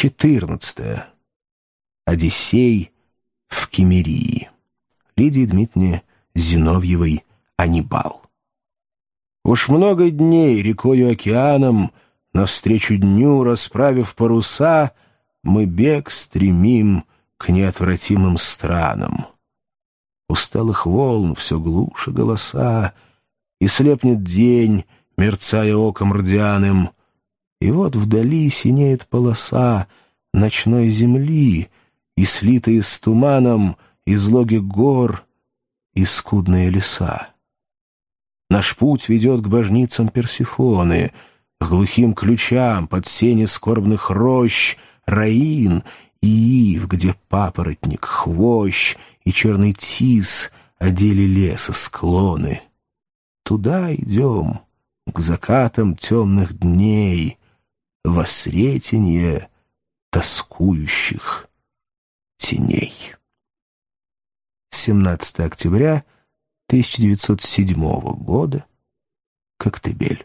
14. Одиссей в Кемерии. Лидии Дмитриевне Зиновьевой Анибал. Уж много дней рекою океаном, Навстречу дню, расправив паруса, Мы бег стремим к неотвратимым странам. Усталых волн все глуше голоса, И слепнет день, мерцая оком рдяным, И вот вдали синеет полоса Ночной земли, И слитые с туманом Излоги гор и скудные леса. Наш путь ведет к божницам Персифоны, К глухим ключам под сени скорбных рощ, Раин и ив, где папоротник, хвощ И черный тис одели леса склоны. Туда идем, к закатам темных дней, Во тоскующих теней. 17 октября 1907 года. Коктебель.